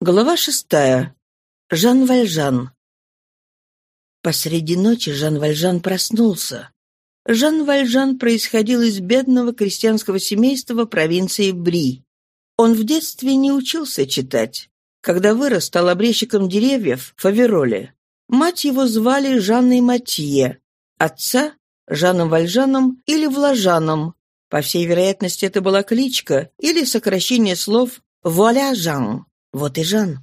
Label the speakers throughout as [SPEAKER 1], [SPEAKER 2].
[SPEAKER 1] Глава шестая. Жан Вальжан. Посреди ночи Жан Вальжан проснулся. Жан Вальжан происходил из бедного крестьянского семейства провинции Бри. Он в детстве не учился читать. Когда вырос, стал обрезчиком деревьев в Фавероле. Мать его звали Жанной Матье, отца — Жаном Вальжаном или Влажаном. По всей вероятности, это была кличка или сокращение слов «Вуаля Жан». Вот и Жан.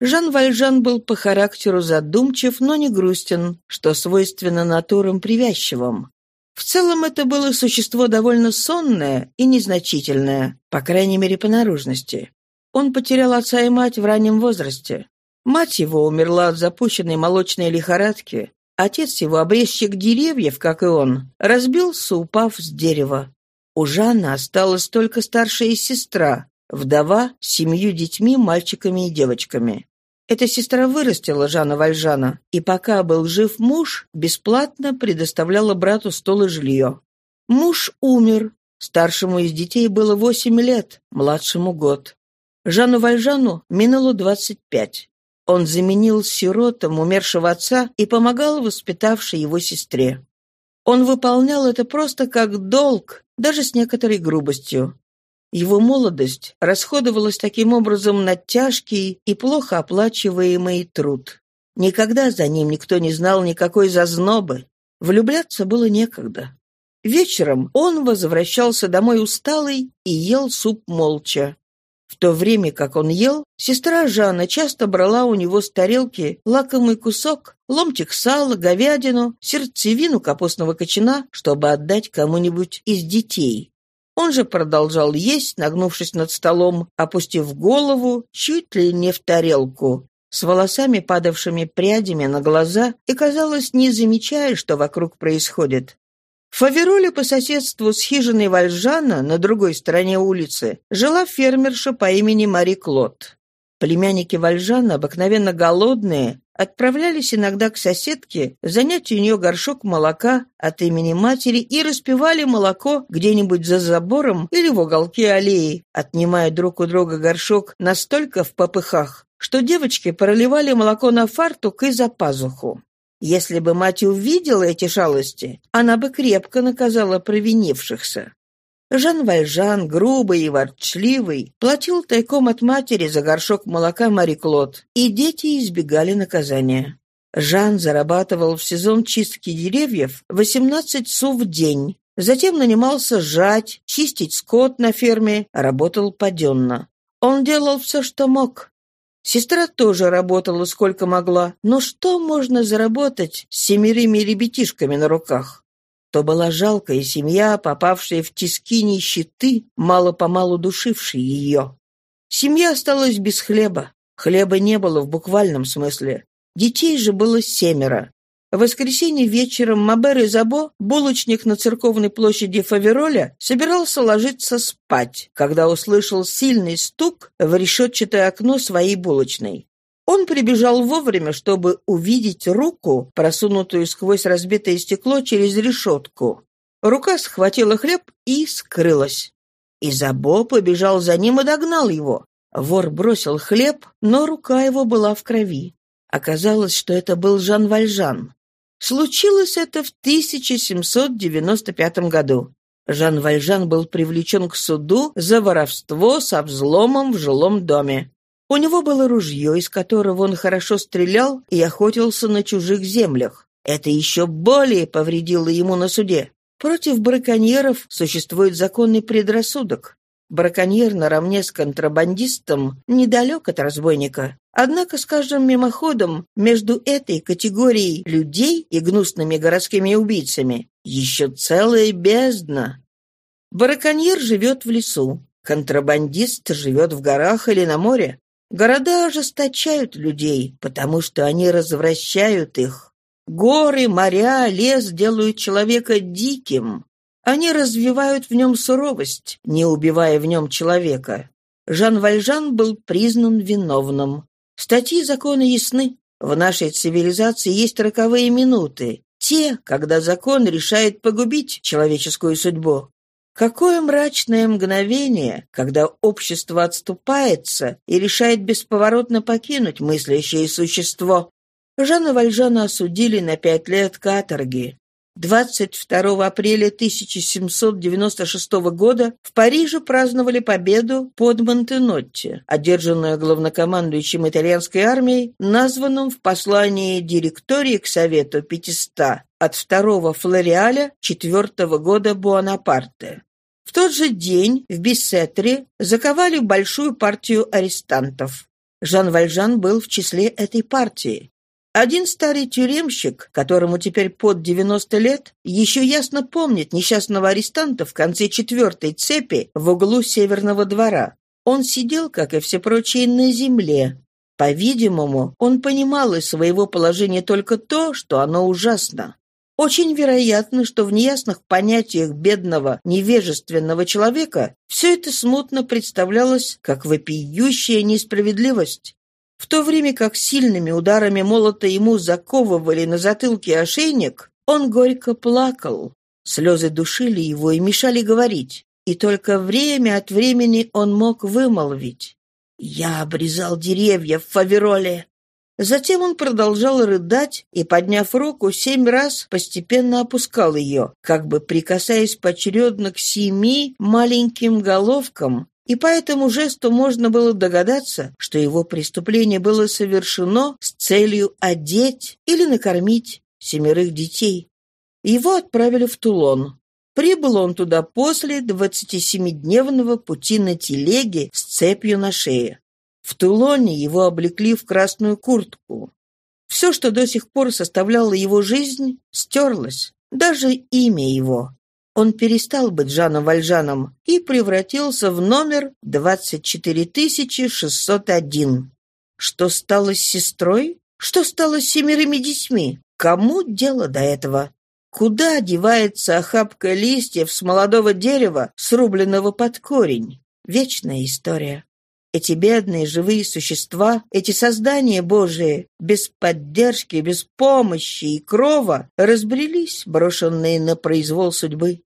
[SPEAKER 1] Жан Вальжан был по характеру задумчив, но не грустен, что свойственно натурам привязчивым. В целом это было существо довольно сонное и незначительное, по крайней мере, по наружности. Он потерял отца и мать в раннем возрасте. Мать его умерла от запущенной молочной лихорадки. Отец его, обрезчик деревьев, как и он, разбился, упав с дерева. У Жанна осталась только старшая сестра, Вдова с семью детьми, мальчиками и девочками. Эта сестра вырастила Жана Вальжана, и пока был жив муж, бесплатно предоставляла брату стол и жилье. Муж умер. Старшему из детей было восемь лет, младшему год. Жану Вальжану минуло двадцать пять. Он заменил сиротам умершего отца и помогал воспитавшей его сестре. Он выполнял это просто как долг, даже с некоторой грубостью. Его молодость расходовалась таким образом на тяжкий и плохо оплачиваемый труд. Никогда за ним никто не знал никакой зазнобы. Влюбляться было некогда. Вечером он возвращался домой усталый и ел суп молча. В то время, как он ел, сестра Жанна часто брала у него с тарелки лакомый кусок, ломтик сала, говядину, сердцевину капустного кочана, чтобы отдать кому-нибудь из детей. Он же продолжал есть, нагнувшись над столом, опустив голову чуть ли не в тарелку, с волосами, падавшими прядями на глаза, и, казалось, не замечая, что вокруг происходит. В Фавероле по соседству с хижиной Вальжана на другой стороне улицы жила фермерша по имени Мари Клод. Племянники Вальжана, обыкновенно голодные, отправлялись иногда к соседке, занять у нее горшок молока от имени матери и распивали молоко где-нибудь за забором или в уголке аллеи, отнимая друг у друга горшок настолько в попыхах, что девочки проливали молоко на фартук и за пазуху. Если бы мать увидела эти шалости, она бы крепко наказала провинившихся. Жан Вальжан, грубый и ворчливый, платил тайком от матери за горшок молока Мари Клод, и дети избегали наказания. Жан зарабатывал в сезон чистки деревьев 18 су в день, затем нанимался жать, чистить скот на ферме, работал паденно. Он делал все, что мог. Сестра тоже работала сколько могла, но что можно заработать с семерыми ребятишками на руках? То была жалкая семья, попавшая в тиски нищеты, мало-помалу душившей ее. Семья осталась без хлеба. Хлеба не было в буквальном смысле. Детей же было семеро. В воскресенье вечером Мабер и Забо, булочник на церковной площади Фавероля, собирался ложиться спать, когда услышал сильный стук в решетчатое окно своей булочной. Он прибежал вовремя, чтобы увидеть руку, просунутую сквозь разбитое стекло через решетку. Рука схватила хлеб и скрылась. Изабо побежал за ним и догнал его. Вор бросил хлеб, но рука его была в крови. Оказалось, что это был Жан Вальжан. Случилось это в 1795 году. Жан Вальжан был привлечен к суду за воровство со взломом в жилом доме. У него было ружье, из которого он хорошо стрелял и охотился на чужих землях. Это еще более повредило ему на суде. Против браконьеров существует законный предрассудок. Браконьер наравне с контрабандистом недалек от разбойника. Однако, скажем мимоходом, между этой категорией людей и гнусными городскими убийцами еще целая бездна. Браконьер живет в лесу, контрабандист живет в горах или на море. Города ожесточают людей, потому что они развращают их. Горы, моря, лес делают человека диким. Они развивают в нем суровость, не убивая в нем человека. Жан Вальжан был признан виновным. Статьи закона ясны. В нашей цивилизации есть роковые минуты. Те, когда закон решает погубить человеческую судьбу. Какое мрачное мгновение, когда общество отступается и решает бесповоротно покинуть мыслящее существо. Жана Вальжана осудили на пять лет каторги. 22 апреля 1796 года в Париже праздновали победу под Монтенотти, одержанную главнокомандующим итальянской армией, названным в послании директории к Совету 500 от второго флориаля четвертого года Буанапарте. В тот же день в Биссетре заковали большую партию арестантов. Жан Вальжан был в числе этой партии. Один старый тюремщик, которому теперь под 90 лет, еще ясно помнит несчастного арестанта в конце четвертой цепи в углу северного двора. Он сидел, как и все прочие, на земле. По-видимому, он понимал из своего положения только то, что оно ужасно. Очень вероятно, что в неясных понятиях бедного, невежественного человека все это смутно представлялось как вопиющая несправедливость. В то время как сильными ударами молота ему заковывали на затылке ошейник, он горько плакал. Слезы душили его и мешали говорить. И только время от времени он мог вымолвить. «Я обрезал деревья в Фавероле». Затем он продолжал рыдать и, подняв руку, семь раз постепенно опускал ее, как бы прикасаясь поочередно к семи маленьким головкам, и по этому жесту можно было догадаться, что его преступление было совершено с целью одеть или накормить семерых детей. Его отправили в Тулон. Прибыл он туда после 27-дневного пути на телеге с цепью на шее. В Тулоне его облекли в красную куртку. Все, что до сих пор составляло его жизнь, стерлось, даже имя его. Он перестал быть Жаном Вальжаном и превратился в номер 24601. Что стало с сестрой? Что стало с семерыми детьми? Кому дело до этого? Куда девается охапка листьев с молодого дерева, срубленного под корень? Вечная история. Эти бедные живые существа, эти создания Божии, без поддержки, без помощи и крова, разбрелись, брошенные на произвол судьбы.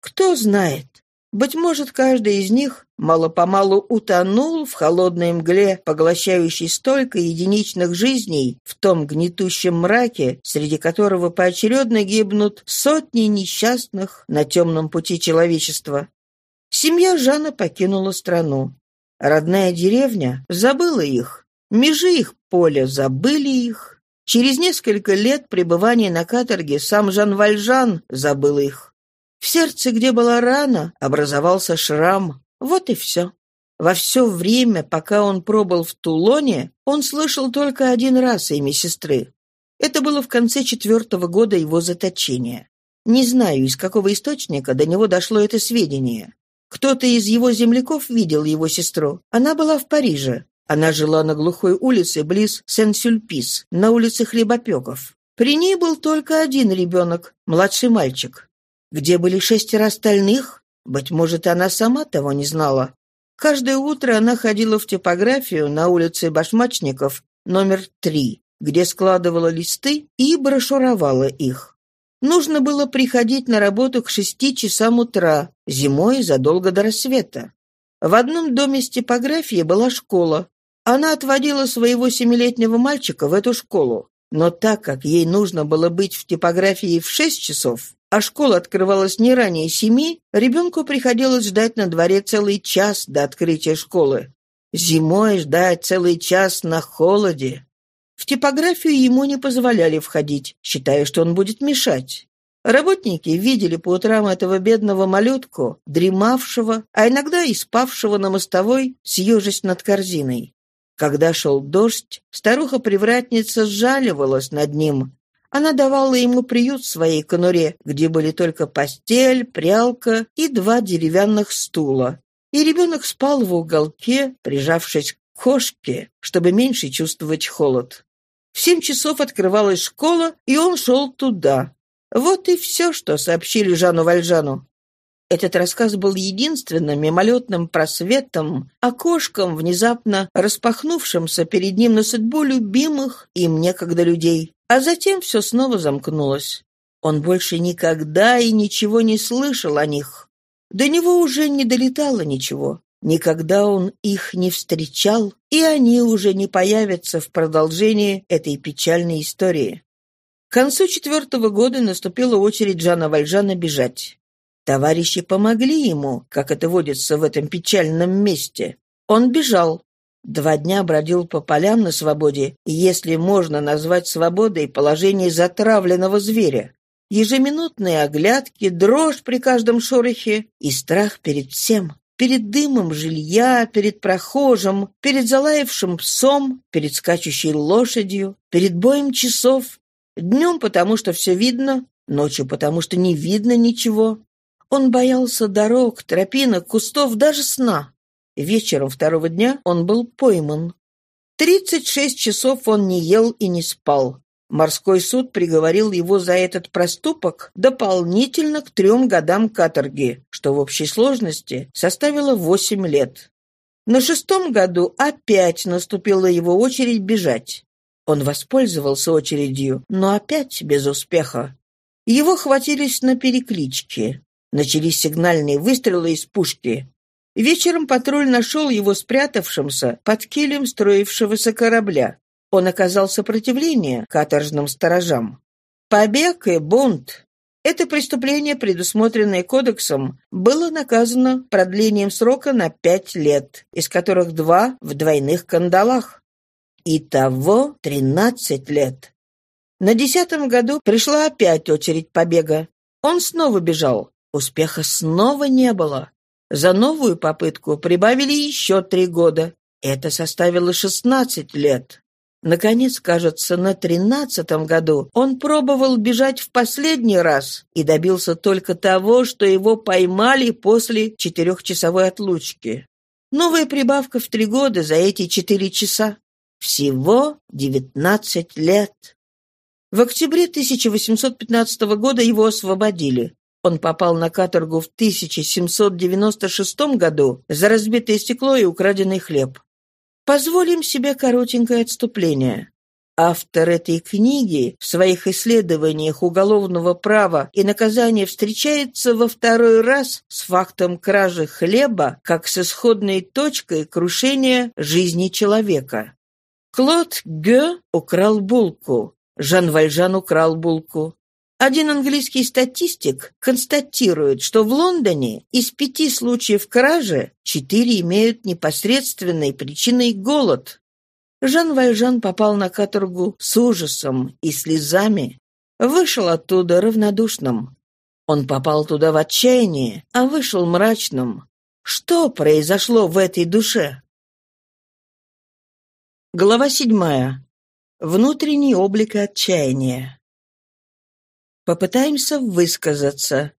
[SPEAKER 1] Кто знает, быть может, каждый из них мало-помалу утонул в холодной мгле, поглощающей столько единичных жизней в том гнетущем мраке, среди которого поочередно гибнут сотни несчастных на темном пути человечества. Семья Жана покинула страну. Родная деревня забыла их. Межи их поля забыли их. Через несколько лет пребывания на каторге сам Жан Вальжан забыл их. В сердце, где была рана, образовался шрам. Вот и все. Во все время, пока он пробыл в Тулоне, он слышал только один раз имя сестры. Это было в конце четвертого года его заточения. Не знаю, из какого источника до него дошло это сведение. Кто-то из его земляков видел его сестру. Она была в Париже. Она жила на глухой улице близ Сен-Сюльпис, на улице Хлебопеков. При ней был только один ребенок, младший мальчик. Где были шестеро остальных? Быть может, она сама того не знала. Каждое утро она ходила в типографию на улице Башмачников, номер три, где складывала листы и брошюровала их. Нужно было приходить на работу к шести часам утра, зимой задолго до рассвета. В одном доме с типографией была школа. Она отводила своего семилетнего мальчика в эту школу. Но так как ей нужно было быть в типографии в шесть часов, а школа открывалась не ранее семи, ребенку приходилось ждать на дворе целый час до открытия школы. Зимой ждать целый час на холоде. В типографию ему не позволяли входить, считая, что он будет мешать. Работники видели по утрам этого бедного малютку, дремавшего, а иногда и спавшего на мостовой, съежись над корзиной. Когда шел дождь, старуха-привратница сжаливалась над ним. Она давала ему приют в своей конуре, где были только постель, прялка и два деревянных стула. И ребенок спал в уголке, прижавшись кошке, чтобы меньше чувствовать холод. В семь часов открывалась школа, и он шел туда. Вот и все, что сообщили Жану Вальжану. Этот рассказ был единственным мимолетным просветом, окошком, внезапно распахнувшимся перед ним на судьбу любимых им некогда людей. А затем все снова замкнулось. Он больше никогда и ничего не слышал о них. До него уже не долетало ничего. Никогда он их не встречал, и они уже не появятся в продолжении этой печальной истории. К концу четвертого года наступила очередь Жана Вальжана бежать. Товарищи помогли ему, как это водится в этом печальном месте. Он бежал. Два дня бродил по полям на свободе, если можно назвать свободой положение затравленного зверя. Ежеминутные оглядки, дрожь при каждом шорохе и страх перед всем. Перед дымом жилья, перед прохожим, перед залаявшим псом, перед скачущей лошадью, перед боем часов. Днем потому, что все видно, ночью потому, что не видно ничего. Он боялся дорог, тропинок, кустов, даже сна. Вечером второго дня он был пойман. Тридцать шесть часов он не ел и не спал. Морской суд приговорил его за этот проступок дополнительно к трем годам каторги, что в общей сложности составило восемь лет. На шестом году опять наступила его очередь бежать. Он воспользовался очередью, но опять без успеха. Его хватились на переклички. Начались сигнальные выстрелы из пушки. Вечером патруль нашел его спрятавшимся под килем строившегося корабля. Он оказал сопротивление каторжным сторожам. Побег и бунт – это преступление, предусмотренное кодексом, было наказано продлением срока на пять лет, из которых два в двойных кандалах. Итого тринадцать лет. На десятом году пришла опять очередь побега. Он снова бежал. Успеха снова не было. За новую попытку прибавили еще три года. Это составило шестнадцать лет. Наконец, кажется, на тринадцатом году он пробовал бежать в последний раз и добился только того, что его поймали после четырехчасовой отлучки. Новая прибавка в три года за эти четыре часа. Всего девятнадцать лет. В октябре 1815 года его освободили. Он попал на каторгу в 1796 году за разбитое стекло и украденный хлеб. Позволим себе коротенькое отступление. Автор этой книги в своих исследованиях уголовного права и наказания встречается во второй раз с фактом кражи хлеба как с исходной точкой крушения жизни человека. Клод Гё украл булку, Жан Вальжан украл булку, один английский статистик констатирует, что в Лондоне из пяти случаев кражи четыре имеют непосредственной причиной голод. Жан Вальжан попал на каторгу с ужасом и слезами, вышел оттуда равнодушным. Он попал туда в отчаянии, а вышел мрачным. Что произошло в этой душе? Глава седьмая. Внутренний облик отчаяния. Попытаемся высказаться.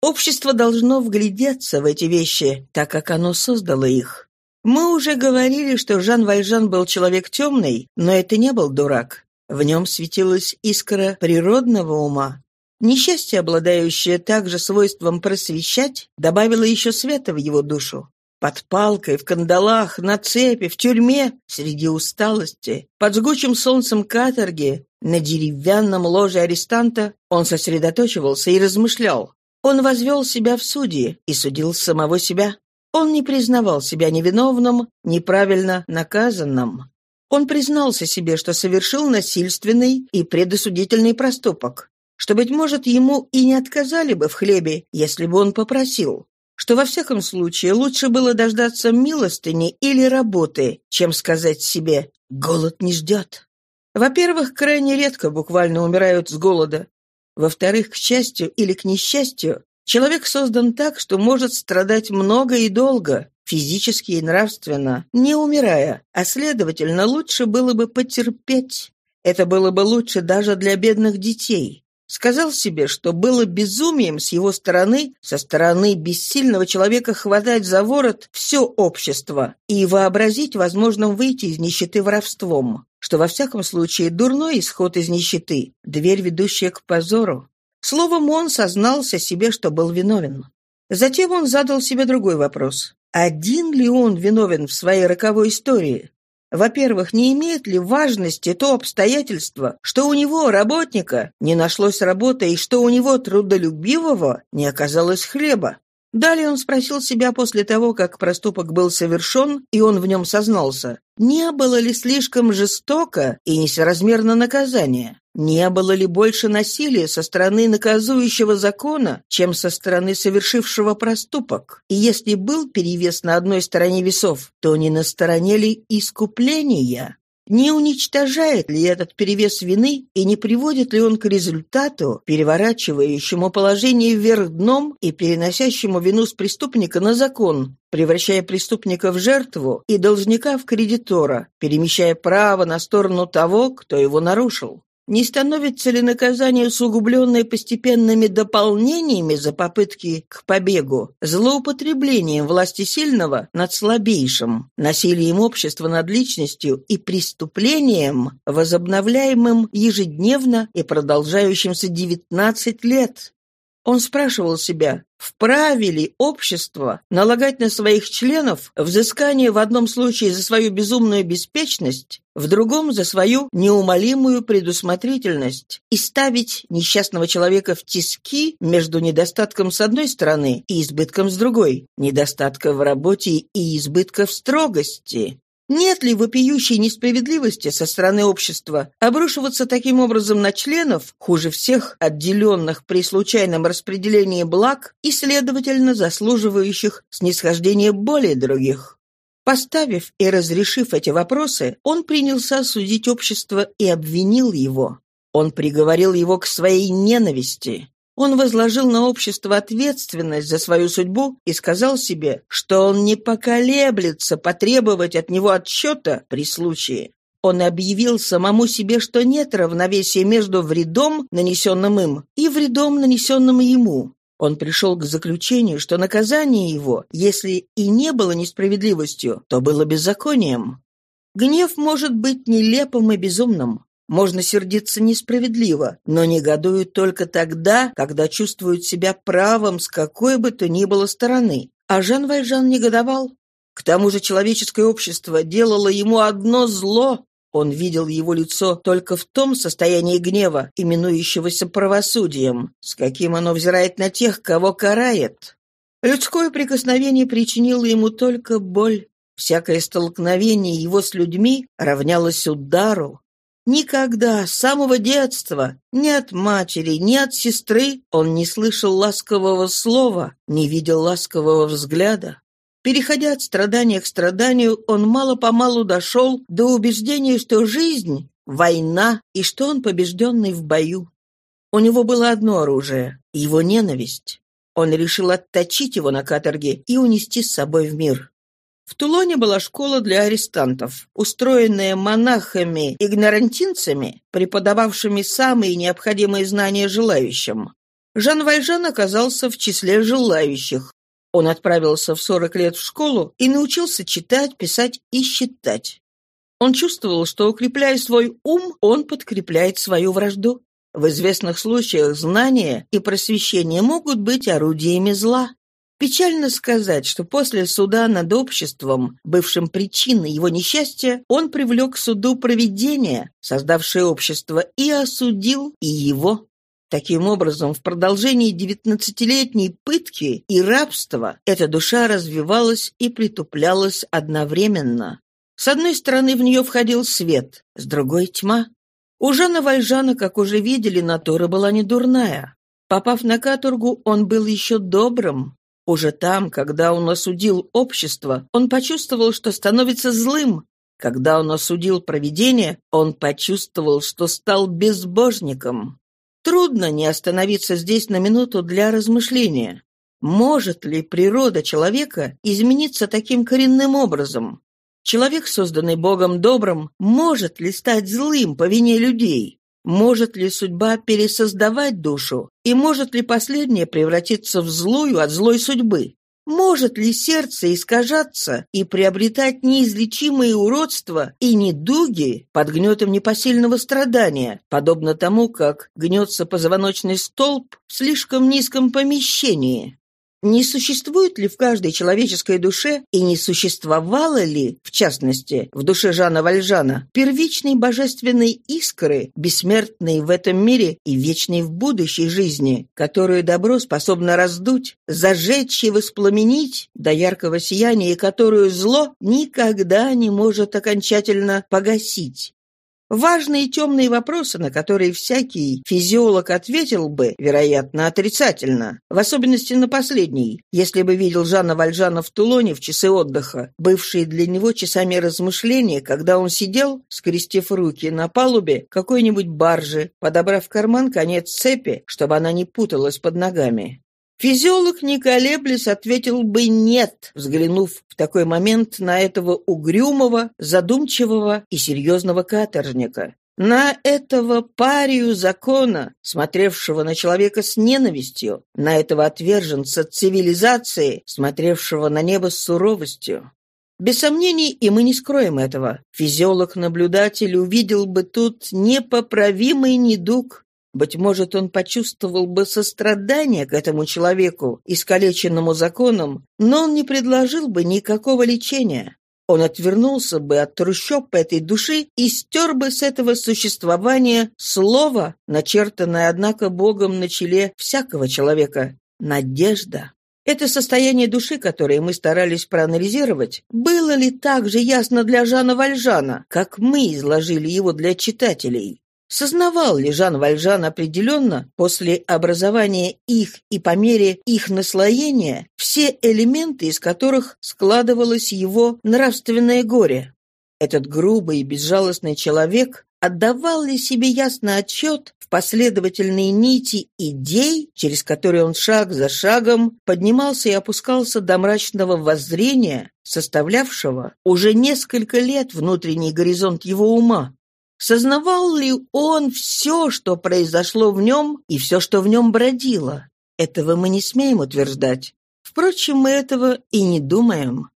[SPEAKER 1] Общество должно вглядеться в эти вещи, так как оно создало их. Мы уже говорили, что Жан Вальжан был человек темный, но это не был дурак. В нем светилась искра природного ума. Несчастье, обладающее также свойством просвещать, добавило еще света в его душу. Под палкой, в кандалах, на цепи, в тюрьме, среди усталости, под жгучим солнцем каторги, на деревянном ложе арестанта он сосредоточивался и размышлял. Он возвел себя в судьи и судил самого себя. Он не признавал себя невиновным, неправильно наказанным. Он признался себе, что совершил насильственный и предосудительный проступок, что, быть может, ему и не отказали бы в хлебе, если бы он попросил что во всяком случае лучше было дождаться милостыни или работы, чем сказать себе «голод не ждет». Во-первых, крайне редко буквально умирают с голода. Во-вторых, к счастью или к несчастью, человек создан так, что может страдать много и долго, физически и нравственно, не умирая, а, следовательно, лучше было бы потерпеть. Это было бы лучше даже для бедных детей. Сказал себе, что было безумием с его стороны, со стороны бессильного человека хватать за ворот все общество и вообразить возможным выйти из нищеты воровством, что во всяком случае дурной исход из нищеты, дверь, ведущая к позору. Словом, он сознался себе, что был виновен. Затем он задал себе другой вопрос. Один ли он виновен в своей роковой истории? Во-первых, не имеет ли важности то обстоятельство, что у него, работника, не нашлось работы и что у него, трудолюбивого, не оказалось хлеба? Далее он спросил себя после того, как проступок был совершен, и он в нем сознался, не было ли слишком жестоко и несоразмерно наказание? Не было ли больше насилия со стороны наказующего закона, чем со стороны совершившего проступок? И если был перевес на одной стороне весов, то не на стороне ли искупления? Не уничтожает ли этот перевес вины и не приводит ли он к результату, переворачивающему положение вверх дном и переносящему вину с преступника на закон, превращая преступника в жертву и должника в кредитора, перемещая право на сторону того, кто его нарушил? Не становится ли наказание, усугубленное постепенными дополнениями за попытки к побегу, злоупотреблением власти сильного над слабейшим, насилием общества над личностью и преступлением, возобновляемым ежедневно и продолжающимся 19 лет? Он спрашивал себя, вправе ли общество налагать на своих членов взыскание в одном случае за свою безумную беспечность, в другом за свою неумолимую предусмотрительность и ставить несчастного человека в тиски между недостатком с одной стороны и избытком с другой, недостатка в работе и избытка в строгости. Нет ли вопиющей несправедливости со стороны общества обрушиваться таким образом на членов, хуже всех отделенных при случайном распределении благ и, следовательно, заслуживающих снисхождения более других? Поставив и разрешив эти вопросы, он принялся судить общество и обвинил его. Он приговорил его к своей ненависти. Он возложил на общество ответственность за свою судьбу и сказал себе, что он не поколеблется потребовать от него отчета при случае. Он объявил самому себе, что нет равновесия между вредом, нанесенным им, и вредом, нанесенным ему. Он пришел к заключению, что наказание его, если и не было несправедливостью, то было беззаконием. Гнев может быть нелепым и безумным. Можно сердиться несправедливо, но негодуют только тогда, когда чувствуют себя правым с какой бы то ни было стороны. А Жан Вальжан негодовал. К тому же человеческое общество делало ему одно зло. Он видел его лицо только в том состоянии гнева, именующегося правосудием, с каким оно взирает на тех, кого карает. Людское прикосновение причинило ему только боль. Всякое столкновение его с людьми равнялось удару, Никогда, с самого детства, ни от матери, ни от сестры он не слышал ласкового слова, не видел ласкового взгляда. Переходя от страдания к страданию, он мало-помалу дошел до убеждения, что жизнь — война, и что он побежденный в бою. У него было одно оружие — его ненависть. Он решил отточить его на каторге и унести с собой в мир. В Тулоне была школа для арестантов, устроенная монахами-игнорантинцами, преподававшими самые необходимые знания желающим. Жан Вальжан оказался в числе желающих. Он отправился в 40 лет в школу и научился читать, писать и считать. Он чувствовал, что, укрепляя свой ум, он подкрепляет свою вражду. В известных случаях знания и просвещение могут быть орудиями зла. Печально сказать, что после суда над обществом, бывшим причиной его несчастья, он привлек к суду провидение, создавшее общество, и осудил и его. Таким образом, в продолжении девятнадцатилетней пытки и рабства эта душа развивалась и притуплялась одновременно. С одной стороны в нее входил свет, с другой — тьма. У Жана Вальжана, как уже видели, натура была не дурная. Попав на каторгу, он был еще добрым, уже там, когда он осудил общество, он почувствовал, что становится злым. Когда он осудил провидение, он почувствовал, что стал безбожником. Трудно не остановиться здесь на минуту для размышления. Может ли природа человека измениться таким коренным образом? Человек, созданный Богом добрым, может ли стать злым по вине людей? Может ли судьба пересоздавать душу? И может ли последняя превратиться в злую от злой судьбы? Может ли сердце искажаться и приобретать неизлечимые уродства и недуги под гнетом непосильного страдания, подобно тому, как гнется позвоночный столб в слишком низком помещении? Не существует ли в каждой человеческой душе и не существовало ли, в частности, в душе Жана Вальжана, первичной божественной искры, бессмертной в этом мире и вечной в будущей жизни, которую добро способно раздуть, зажечь и воспламенить до яркого сияния, которую зло никогда не может окончательно погасить? Важные темные вопросы, на которые всякий физиолог ответил бы, вероятно, отрицательно, в особенности на последний, если бы видел Жана Вальжана в Тулоне в часы отдыха, бывшие для него часами размышления, когда он сидел, скрестив руки на палубе какой-нибудь баржи, подобрав в карман конец цепи, чтобы она не путалась под ногами. Физиолог, не колеблясь, ответил бы «нет», взглянув в такой момент на этого угрюмого, задумчивого и серьезного каторжника. На этого парию закона, смотревшего на человека с ненавистью, на этого отверженца цивилизации, смотревшего на небо с суровостью. Без сомнений, и мы не скроем этого, физиолог-наблюдатель увидел бы тут непоправимый недуг, быть может, он почувствовал бы сострадание к этому человеку, искалеченному законом, но он не предложил бы никакого лечения. Он отвернулся бы от трущоб этой души и стер бы с этого существования слово, начертанное, однако, Богом на челе всякого человека — надежда. Это состояние души, которое мы старались проанализировать, было ли так же ясно для Жана Вальжана, как мы изложили его для читателей? Сознавал ли Жан Вальжан определенно, после образования их и по мере их наслоения, все элементы, из которых складывалось его нравственное горе? Этот грубый и безжалостный человек отдавал ли себе ясно отчет в последовательные нити идей, через которые он шаг за шагом поднимался и опускался до мрачного воззрения, составлявшего уже несколько лет внутренний горизонт его ума? Сознавал ли он все, что произошло в нем, и все, что в нем бродило? Этого мы не смеем утверждать. Впрочем, мы этого и не думаем.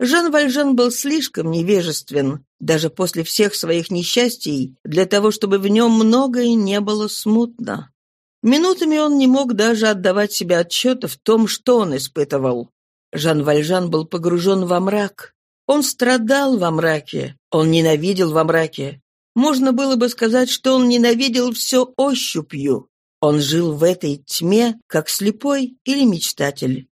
[SPEAKER 1] Жан Вальжан был слишком невежествен, даже после всех своих несчастий, для того, чтобы в нем многое не было смутно. Минутами он не мог даже отдавать себе отчета в том, что он испытывал. Жан Вальжан был погружен во мрак. Он страдал во мраке, он ненавидел во мраке, можно было бы сказать, что он ненавидел все ощупью. Он жил в этой тьме, как слепой или мечтатель.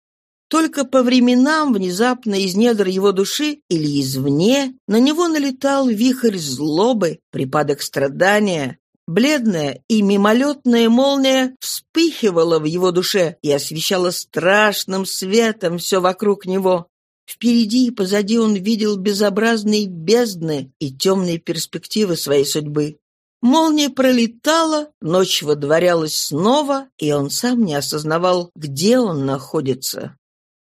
[SPEAKER 1] Только по временам, внезапно из недр его души или извне, на него налетал вихрь злобы, припадок страдания. Бледная и мимолетная молния вспыхивала в его душе и освещала страшным светом все вокруг него. Впереди и позади он видел безобразные бездны и темные перспективы своей судьбы. Молния пролетала, ночь водворялась снова, и он сам не осознавал, где он находится.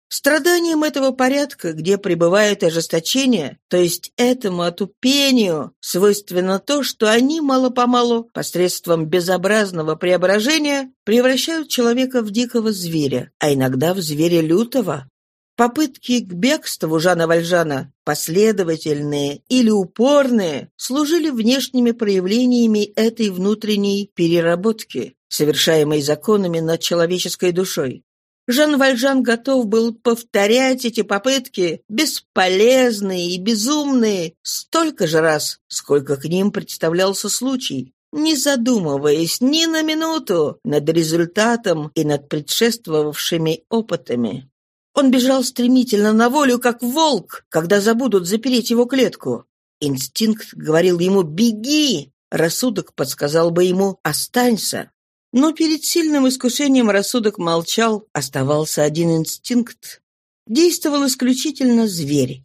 [SPEAKER 1] Страданием этого порядка, где пребывает ожесточение, то есть этому отупению, свойственно то, что они мало-помалу, посредством безобразного преображения, превращают человека в дикого зверя, а иногда в зверя лютого, Попытки к бегству Жана Вальжана, последовательные или упорные, служили внешними проявлениями этой внутренней переработки, совершаемой законами над человеческой душой. Жан Вальжан готов был повторять эти попытки, бесполезные и безумные, столько же раз, сколько к ним представлялся случай, не задумываясь ни на минуту над результатом и над предшествовавшими опытами. Он бежал стремительно на волю, как волк, когда забудут запереть его клетку. Инстинкт говорил ему «беги», рассудок подсказал бы ему «останься». Но перед сильным искушением рассудок молчал, оставался один инстинкт. Действовал исключительно зверь.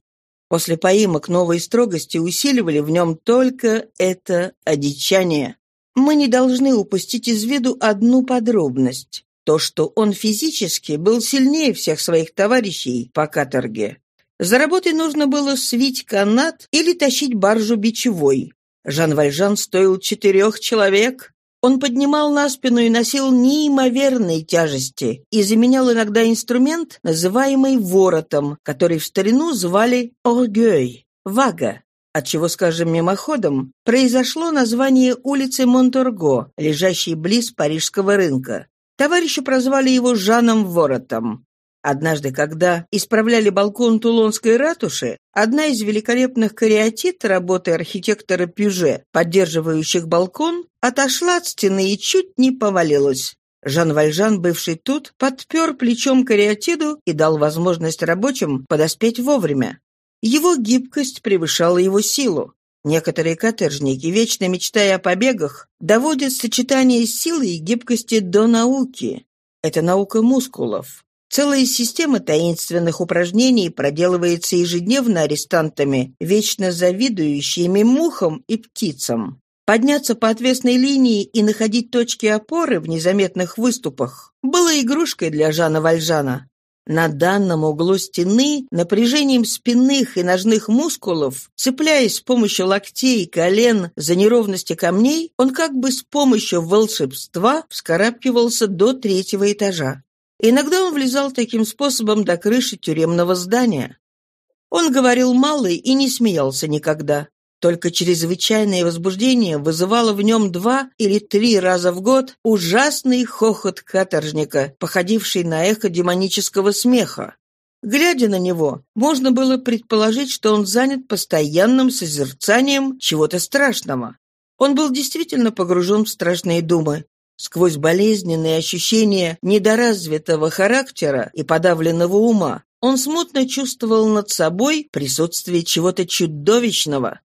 [SPEAKER 1] После поимок новой строгости усиливали в нем только это одичание. Мы не должны упустить из виду одну подробность то, что он физически был сильнее всех своих товарищей по каторге. За работой нужно было свить канат или тащить баржу бичевой. Жан Вальжан стоил четырех человек. Он поднимал на спину и носил неимоверные тяжести и заменял иногда инструмент, называемый воротом, который в старину звали «оргёй» — «вага», отчего, скажем, мимоходом, произошло название улицы Монторго, лежащей близ парижского рынка. Товарищи прозвали его Жаном Воротом. Однажды, когда исправляли балкон Тулонской ратуши, одна из великолепных кариатит работы архитектора Пюже, поддерживающих балкон, отошла от стены и чуть не повалилась. Жан Вальжан, бывший тут, подпер плечом кариатиду и дал возможность рабочим подоспеть вовремя. Его гибкость превышала его силу. Некоторые каторжники, вечно мечтая о побегах, доводят сочетание силы и гибкости до науки. Это наука мускулов. Целая система таинственных упражнений проделывается ежедневно арестантами, вечно завидующими мухам и птицам. Подняться по отвесной линии и находить точки опоры в незаметных выступах было игрушкой для Жана Вальжана. На данном углу стены напряжением спинных и ножных мускулов, цепляясь с помощью локтей и колен за неровности камней, он как бы с помощью волшебства вскарабкивался до третьего этажа. Иногда он влезал таким способом до крыши тюремного здания. Он говорил мало и не смеялся никогда. Только чрезвычайное возбуждение вызывало в нем два или три раза в год ужасный хохот каторжника, походивший на эхо демонического смеха. Глядя на него, можно было предположить, что он занят постоянным созерцанием чего-то страшного. Он был действительно погружен в страшные думы. Сквозь болезненные ощущения недоразвитого характера и подавленного ума он смутно чувствовал над собой присутствие чего-то чудовищного.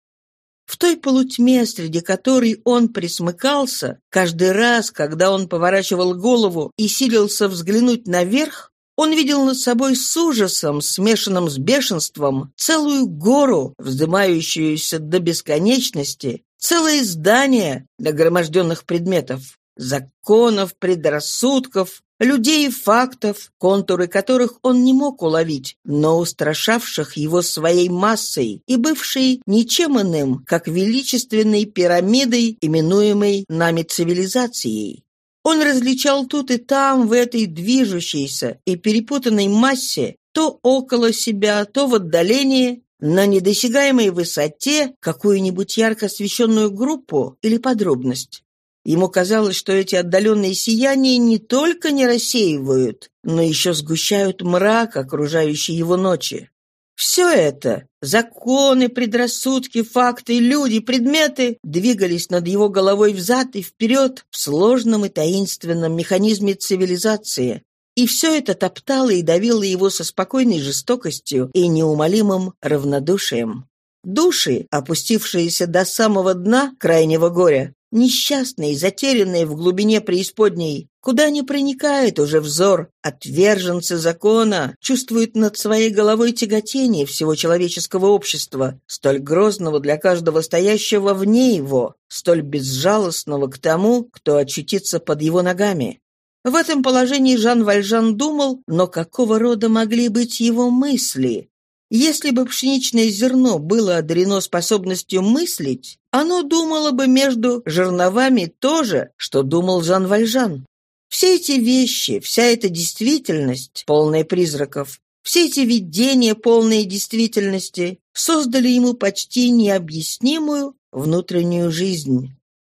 [SPEAKER 1] В той полутьме, среди которой он присмыкался, каждый раз, когда он поворачивал голову и силился взглянуть наверх, он видел над собой с ужасом, смешанным с бешенством, целую гору, вздымающуюся до бесконечности, целое здание нагроможденных предметов законов, предрассудков, людей и фактов, контуры которых он не мог уловить, но устрашавших его своей массой и бывшей ничем иным, как величественной пирамидой, именуемой нами цивилизацией. Он различал тут и там, в этой движущейся и перепутанной массе, то около себя, то в отдалении, на недосягаемой высоте какую-нибудь ярко освещенную группу или подробность. Ему казалось, что эти отдаленные сияния не только не рассеивают, но еще сгущают мрак, окружающий его ночи. Все это — законы, предрассудки, факты, люди, предметы — двигались над его головой взад и вперед в сложном и таинственном механизме цивилизации. И все это топтало и давило его со спокойной жестокостью и неумолимым равнодушием. Души, опустившиеся до самого дна крайнего горя, несчастные, затерянные в глубине преисподней, куда не проникает уже взор, отверженцы закона, чувствуют над своей головой тяготение всего человеческого общества, столь грозного для каждого стоящего вне его, столь безжалостного к тому, кто очутится под его ногами. В этом положении Жан Вальжан думал, но какого рода могли быть его мысли? Если бы пшеничное зерно было одарено способностью мыслить, оно думало бы между жерновами то же, что думал Жан Вальжан. Все эти вещи, вся эта действительность, полная призраков, все эти видения, полные действительности, создали ему почти необъяснимую внутреннюю жизнь.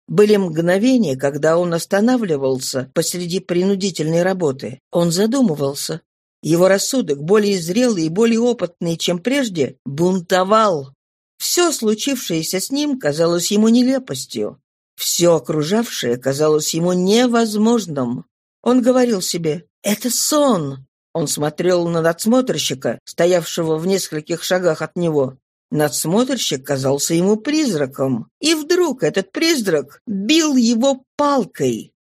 [SPEAKER 1] Были мгновения, когда он останавливался посреди принудительной работы. Он задумывался, его рассудок, более зрелый и более опытный, чем прежде, бунтовал. Все случившееся с ним казалось ему нелепостью. Все окружавшее казалось ему невозможным. Он говорил себе «Это сон». Он смотрел на надсмотрщика, стоявшего в нескольких шагах от него. Надсмотрщик казался ему призраком. И вдруг этот призрак бил его палкой.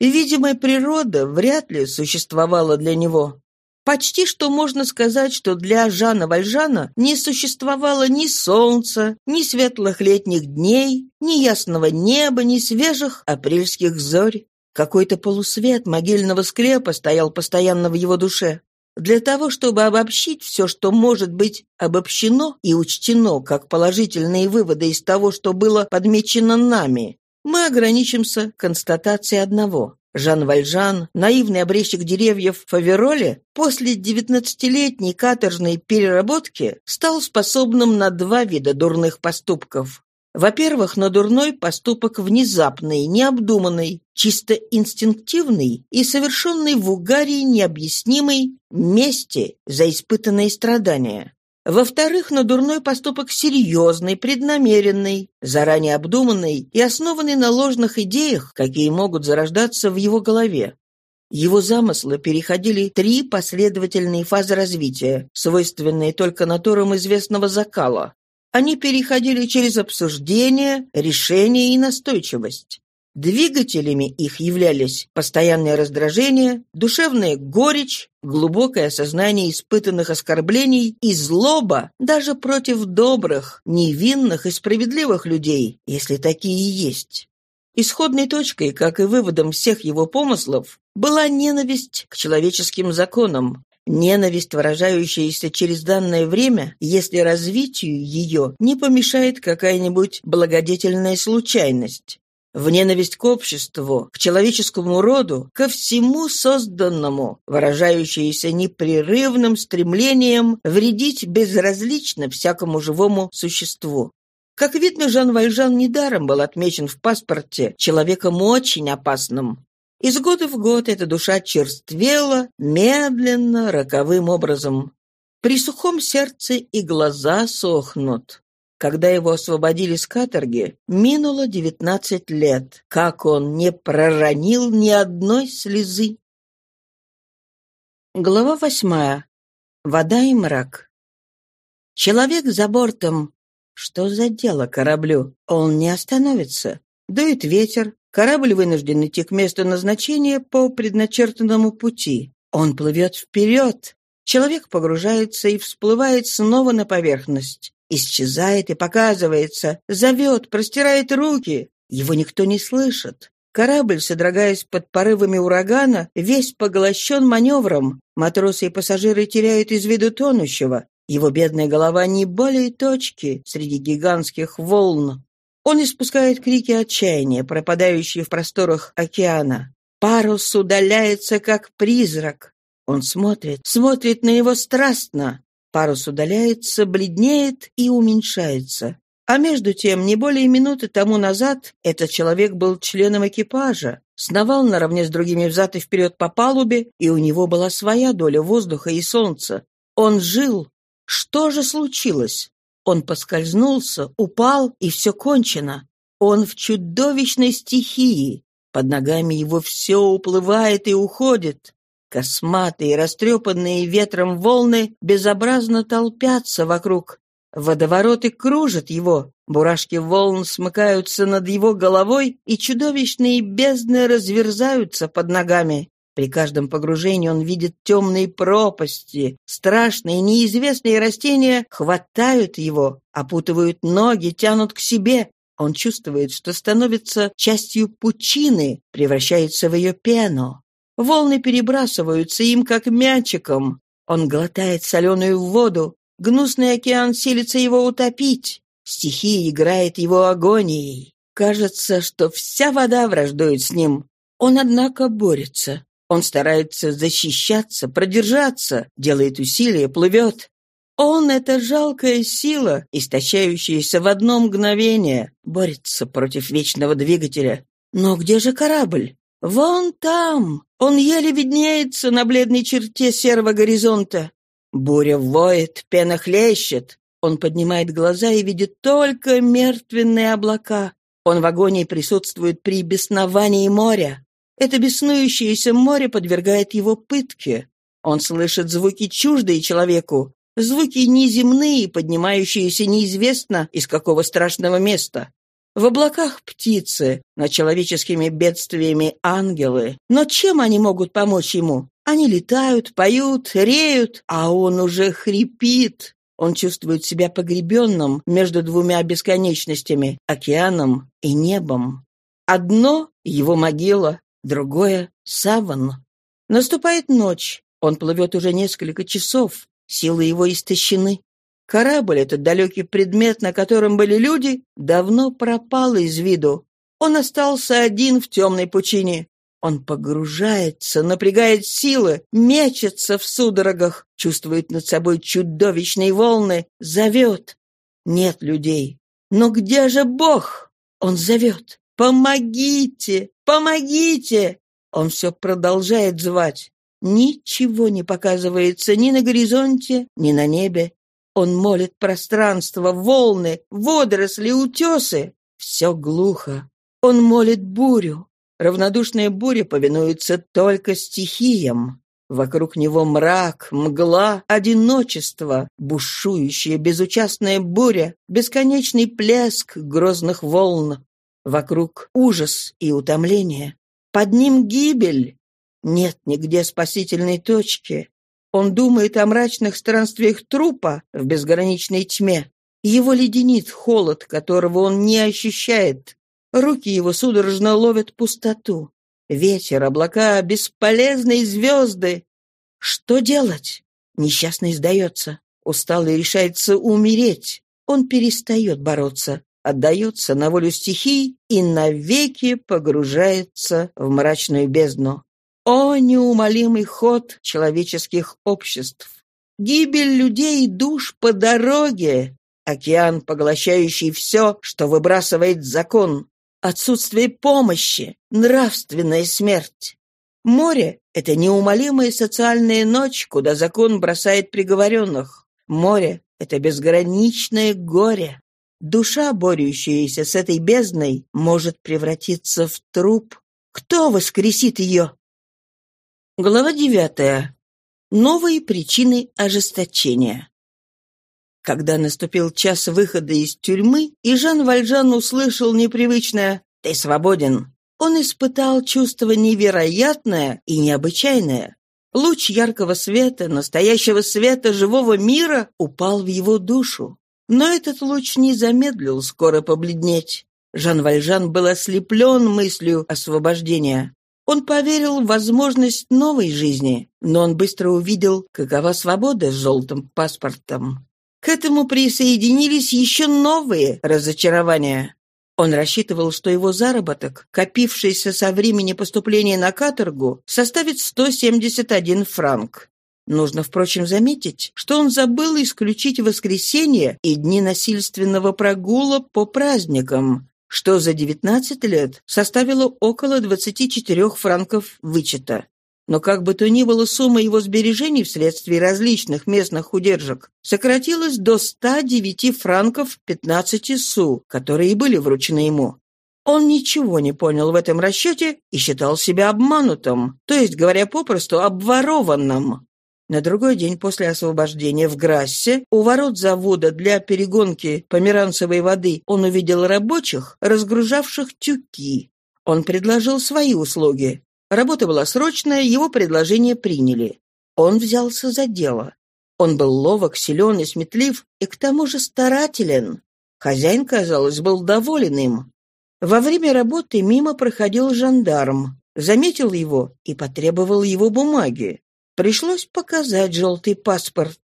[SPEAKER 1] Видимая природа вряд ли существовала для него. Почти что можно сказать, что для Жана Вальжана не существовало ни солнца, ни светлых летних дней, ни ясного неба, ни свежих апрельских зорь. Какой-то полусвет могильного склепа стоял постоянно в его душе. Для того, чтобы обобщить все, что может быть обобщено и учтено как положительные выводы из того, что было подмечено нами, мы ограничимся констатацией одного. Жан Вальжан, наивный обрезчик деревьев Фавероле, после девятнадцатилетней каторжной переработки стал способным на два вида дурных поступков. Во-первых, на дурной поступок внезапный, необдуманный, чисто инстинктивный и совершенный в угаре необъяснимой мести за испытанные страдания. Во-вторых, на дурной поступок серьезный, преднамеренный, заранее обдуманный и основанный на ложных идеях, какие могут зарождаться в его голове. Его замыслы переходили три последовательные фазы развития, свойственные только натурам известного закала. Они переходили через обсуждение, решение и настойчивость. Двигателями их являлись постоянное раздражение, душевная горечь, глубокое осознание испытанных оскорблений и злоба даже против добрых, невинных и справедливых людей, если такие есть. Исходной точкой, как и выводом всех его помыслов, была ненависть к человеческим законам, Ненависть, выражающаяся через данное время, если развитию ее не помешает какая-нибудь благодетельная случайность. В ненависть к обществу, к человеческому роду, ко всему созданному, выражающаяся непрерывным стремлением вредить безразлично всякому живому существу. Как видно, Жан Вальжан недаром был отмечен в паспорте человеком очень опасным. Из года в год эта душа черствела медленно, роковым образом. При сухом сердце и глаза сохнут. Когда его освободили с каторги, минуло девятнадцать лет, как он не проронил ни одной слезы. Глава восьмая. Вода и мрак. Человек за бортом. Что за дело кораблю? Он не остановится. Дует ветер, Корабль вынужден идти к месту назначения по предначертанному пути. Он плывет вперед. Человек погружается и всплывает снова на поверхность. Исчезает и показывается, зовет, простирает руки. Его никто не слышит. Корабль, содрогаясь под порывами урагана, весь поглощен маневром. Матросы и пассажиры теряют из виду тонущего. Его бедная голова не более точки среди гигантских волн. Он испускает крики отчаяния, пропадающие в просторах океана. Парус удаляется, как призрак. Он смотрит, смотрит на него страстно. Парус удаляется, бледнеет и уменьшается. А между тем, не более минуты тому назад этот человек был членом экипажа, сновал наравне с другими взад и вперед по палубе, и у него была своя доля воздуха и солнца. Он жил. Что же случилось? Он поскользнулся, упал, и все кончено. Он в чудовищной стихии. Под ногами его все уплывает и уходит. Косматые, растрепанные ветром волны безобразно толпятся вокруг. Водовороты кружат его, бурашки волн смыкаются над его головой, и чудовищные бездны разверзаются под ногами. При каждом погружении он видит темные пропасти, страшные неизвестные растения хватают его, опутывают ноги, тянут к себе. Он чувствует, что становится частью пучины, превращается в ее пену. Волны перебрасываются им, как мячиком. Он глотает соленую воду. Гнусный океан силится его утопить. Стихия играет его агонией. Кажется, что вся вода враждует с ним. Он, однако, борется. Он старается защищаться, продержаться, делает усилия, плывет. Он — это жалкая сила, истощающаяся в одно мгновение, борется против вечного двигателя. Но где же корабль? Вон там! Он еле виднеется на бледной черте серого горизонта. Буря воет, пена хлещет. Он поднимает глаза и видит только мертвенные облака. Он в агонии присутствует при бесновании моря. Это беснующееся море подвергает его пытке. Он слышит звуки чуждые человеку, звуки неземные, поднимающиеся неизвестно из какого страшного места. В облаках птицы, над человеческими бедствиями ангелы. Но чем они могут помочь ему? Они летают, поют, реют, а он уже хрипит. Он чувствует себя погребенным между двумя бесконечностями — океаном и небом. Одно — его могила, другое — саван. Наступает ночь. Он плывет уже несколько часов. Силы его истощены. Корабль, этот далекий предмет, на котором были люди, давно пропал из виду. Он остался один в темной пучине. Он погружается, напрягает силы, мечется в судорогах, чувствует над собой чудовищные волны, зовет. Нет людей. Но где же Бог? Он зовет. «Помогите! Помогите!» Он все продолжает звать. Ничего не показывается ни на горизонте, ни на небе. Он молит пространство, волны, водоросли, утесы. Все глухо. Он молит бурю. Равнодушная буря повинуется только стихиям. Вокруг него мрак, мгла, одиночество, бушующая безучастная буря, бесконечный плеск грозных волн. Вокруг ужас и утомление. Под ним гибель. Нет нигде спасительной точки. Он думает о мрачных странствиях трупа в безграничной тьме. Его леденит холод, которого он не ощущает. Руки его судорожно ловят пустоту. Ветер, облака, бесполезные звезды. Что делать? Несчастный сдается. Усталый решается умереть. Он перестает бороться, отдается на волю стихий и навеки погружается в мрачную бездну. О, неумолимый ход человеческих обществ! Гибель людей и душ по дороге! Океан, поглощающий все, что выбрасывает закон. Отсутствие помощи, нравственная смерть. Море — это неумолимая социальная ночь, куда закон бросает приговоренных. Море — это безграничное горе. Душа, борющаяся с этой бездной, может превратиться в труп. Кто воскресит ее? Глава девятая. Новые причины ожесточения. Когда наступил час выхода из тюрьмы, и Жан Вальжан услышал непривычное «Ты свободен», он испытал чувство невероятное и необычайное. Луч яркого света, настоящего света живого мира упал в его душу. Но этот луч не замедлил скоро побледнеть. Жан Вальжан был ослеплен мыслью освобождения. Он поверил в возможность новой жизни, но он быстро увидел, какова свобода с желтым паспортом. К этому присоединились еще новые разочарования. Он рассчитывал, что его заработок, копившийся со времени поступления на каторгу, составит 171 франк. Нужно, впрочем, заметить, что он забыл исключить воскресенье и дни насильственного прогула по праздникам, что за 19 лет составило около 24 франков вычета. Но как бы то ни было, сумма его сбережений вследствие различных местных удержек сократилась до 109 франков 15 су, которые и были вручены ему. Он ничего не понял в этом расчете и считал себя обманутым, то есть, говоря попросту, обворованным. На другой день после освобождения в Грассе у ворот завода для перегонки померанцевой воды он увидел рабочих, разгружавших тюки. Он предложил свои услуги. Работа была срочная, его предложение приняли. Он взялся за дело. Он был ловок, силен и сметлив, и к тому же старателен. Хозяин, казалось, был доволен им. Во время работы мимо проходил жандарм, заметил его и потребовал его бумаги. Пришлось показать желтый паспорт.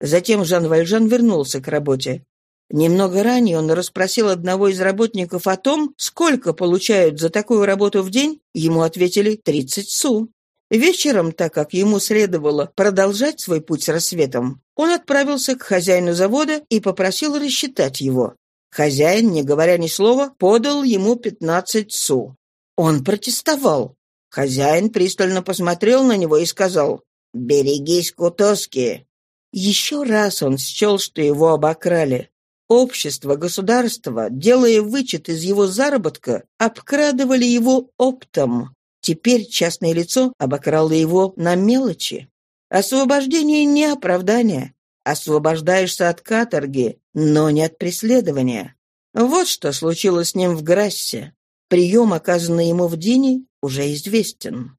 [SPEAKER 1] Затем Жан Вальжан вернулся к работе. Немного ранее он расспросил одного из работников о том, сколько получают за такую работу в день, ему ответили 30 су. Вечером, так как ему следовало продолжать свой путь с рассветом, он отправился к хозяину завода и попросил рассчитать его. Хозяин, не говоря ни слова, подал ему 15 су. Он протестовал. Хозяин пристально посмотрел на него и сказал, «Берегись, Кутоски!» Еще раз он счел, что его обокрали. Общество, государство, делая вычет из его заработка, обкрадывали его оптом. Теперь частное лицо обокрало его на мелочи. Освобождение не оправдание. Освобождаешься от каторги, но не от преследования. Вот что случилось с ним в Грассе. Прием, оказанный ему в Дине, уже известен.